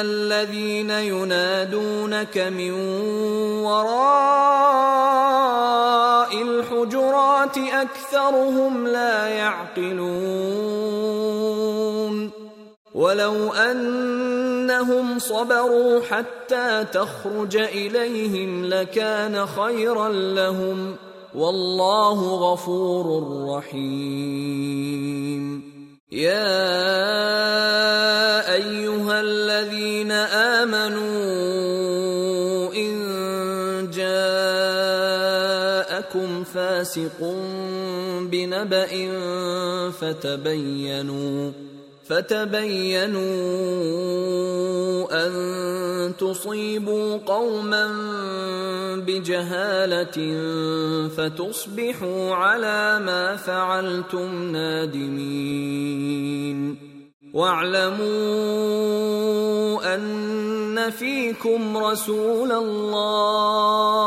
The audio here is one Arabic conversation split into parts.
الذين ينادونك من وراء الحجرات أكثرهم لا يعقلون. ولو أنهم صبروا حتى تخرج إليهم لكان خيرا لهم. والله غفور رحيم. يا أيها الذين آمنوا إن جاءكم فاسق بنبأ فتبينوا فتبينوا أن تصيبوا قوما بجهالة فتصبحوا على ما فعلتم نادمين واعلموا أن فيكم رسول الله.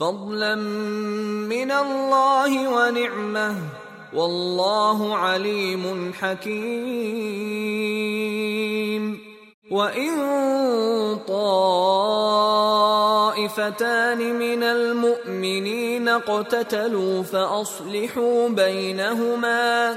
فضلا من الله ونعمة. والله عليم حكيم. وإن طائفتان من المؤمنين اقتتلوا فأصلحوا بينهما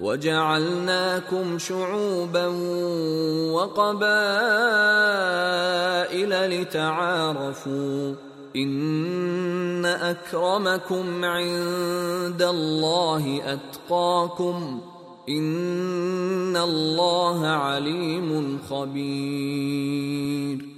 وجعلناكم شعوبا وقبائل لتعارفوا إن أكرمكم عند الله أتقاكم إن الله عليم خبير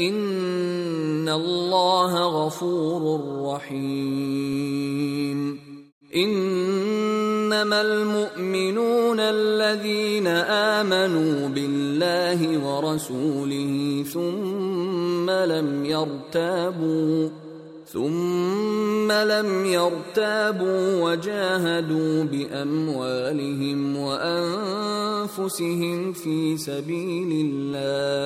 ان الله غفور رحيم انما المؤمنون الذين امنوا بالله ورسوله ثم لم يرتابوا ثم لم يرتابوا وجاهدوا باموالهم وانفسهم في سبيل الله